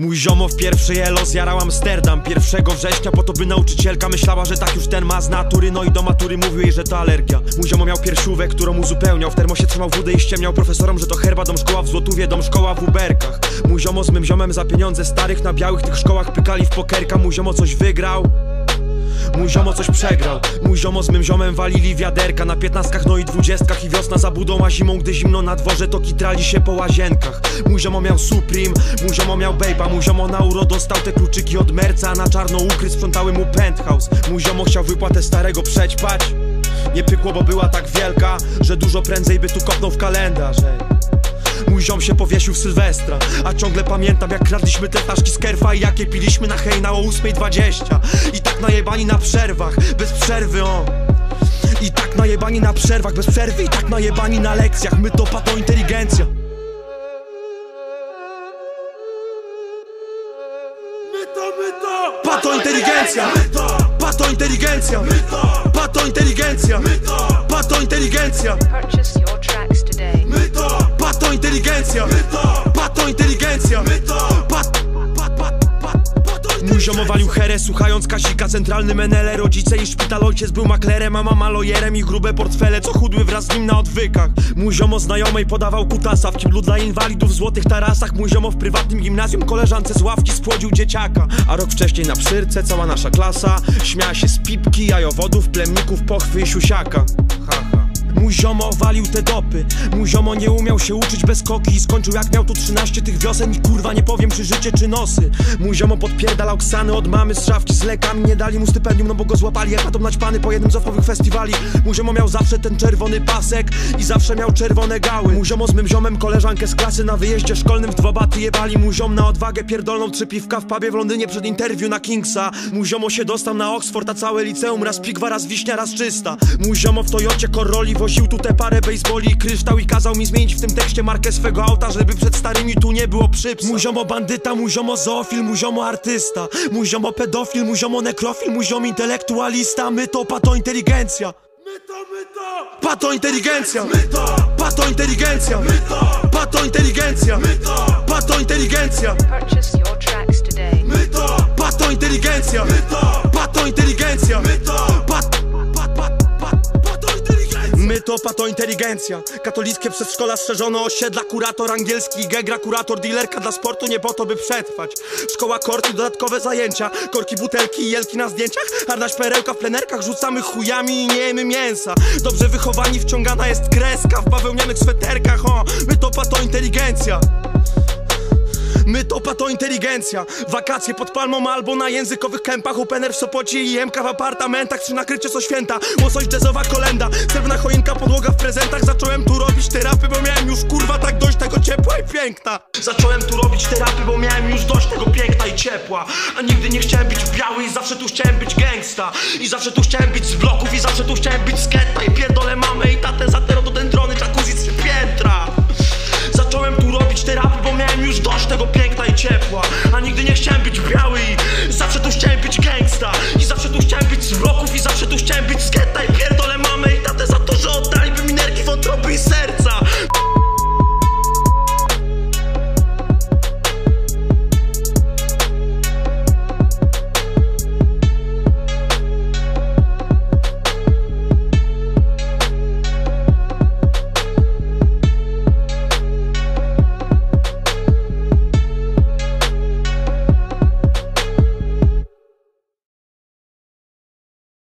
Mój ziomo w pierwszy elo zjarał Amsterdam 1 września po to by nauczycielka myślała, że tak już ten ma z natury. No i do matury mówił jej, że to alergia. Mój ziomo miał piersiówek, którą uzupełniał. W termosie trzymał wódę i ściemniał profesorom, że to herba Dom szkoła w Złotówie, dom szkoła w Uberkach. Mój ziomo z mym ziomem za pieniądze starych Na białych tych szkołach pykali w pokerka. Mój ziomo coś wygrał Mój ziomo coś przegrał. Mój ziomo z mym ziomem walili wiaderka. Na piętnastkach, no i dwudziestkach. I wiosna za budą, a zimą, gdy zimno na dworze To kitrali się po łazienkach. Mój ziomo miał Supreme, mój ziomo miał Bape'a Mój ziomo na uro dostał te kluczyki od merca A na czarno ukry sprzątały mu penthouse. Mój ziomo chciał wypłatę starego przećpać. Nie pykło, bo była tak wielka Że dużo prędzej by tu kopnął w kalendarz. Mój ziom się powiesił w Sylwestra A ciągle pamiętam jak kradliśmy te flaszki z kerfa I jakie piliśmy na hejna o 8.20 I tak najebani na przerwach, bez przerwy o I tak najebani na przerwach, bez przerwy I tak najebani na lekcjach My to pato inteligencja My to, my to! Pato inteligencja My to! Pato inteligencja My to! Pato inteligencja My to! Pato inteligencja Purchase your tracks today. My to! Pato inteligencja My to! Pato inteligencja My to! Walił herę, słuchając Kasika. Centralny menele, rodzice i szpital. Ojciec był maklerem, a mama lojerem. I grube portfele, co chudły wraz z nim na odwykach. Mój ziomo znajomej podawał kutasa. W kiblu dla inwalidów w złotych tarasach. Mój ziomo w prywatnym gimnazjum koleżance z ławki spłodził dzieciaka. A rok wcześniej na psyrce cała nasza klasa Śmiała się z pipki, jajowodów, plemników, pochwy i siusiaka. Ha. Mój ziomo walił te dopy. Mój ziomo nie umiał się uczyć bez koki. I skończył jak miał tu 13 tych wiosen I kurwa nie powiem czy życie czy nosy. Mój ziomo podpierdalał ksany od mamy z szafki z lekami. Nie dali mu stypendium no bo go złapali Jak atom naćpany po jednym z ofowych festiwali. Mój ziomo miał zawsze ten czerwony pasek I zawsze miał czerwone gały. Mój ziomo z mym ziomem koleżankę z klasy Na wyjeździe szkolnym w dwa baty jebali. Mój ziom na odwagę pierdolną trzy piwka w pubie w Londynie Przed interwiu na Kingsa. Mój ziomo się dostał na Oxford A całe liceum raz pigwa, raz wiśnia, raz czysta. Mój ziomo w Toyocie Corolli woził tu te parę baseboli i kryształ I kazał mi zmienić w tym tekście markę swego auta Żeby przed starymi tu nie było przyps Mój ziomo bandyta, mój ziomo zoofil, mój ziomo artysta Mój ziomo pedofil, mój ziomo nekrofil, mój ziomo intelektualista My to pato inteligencja My to, my to! Pato inteligencja My to! Pato inteligencja My to! Pato inteligencja My to! Pato inteligencja Purchase your tracks today. My to! Pato inteligencja My to! Pato inteligencja My to inteligencja. Katolickie przedszkola strzeżone osiedla Kurator angielski, gegra, kurator, dealerka dla sportu Nie po to by przetrwać. Szkoła korty, dodatkowe zajęcia. Korki, butelki i jelki na zdjęciach. Harnaś perełka w plenerkach. Rzucamy chujami i nie jemy mięsa. Dobrze wychowani wciągana jest kreska. W bawełnianych sweterkach O, my to pato inteligencja My to pato inteligencja. Wakacje pod palmą albo na językowych kępach. Opener w Sopocie i MK w apartamentach. Czy nakrycie co święta, łosoś jazzowa kolenda. Srebrna choinka, podłoga w prezentach. Zacząłem tu robić terapy, bo miałem już kurwa tak dość tego ciepła i piękna. Zacząłem tu robić terapy, bo miałem już dość tego piękna i ciepła. A nigdy nie chciałem być biały i zawsze tu chciałem być gangsta I zawsze tu chciałem być z bloków i zawsze tu chciałem być z getta. I pierdolę mamę i tatę za te rododendrony,